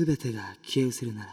すてが消え失せるなら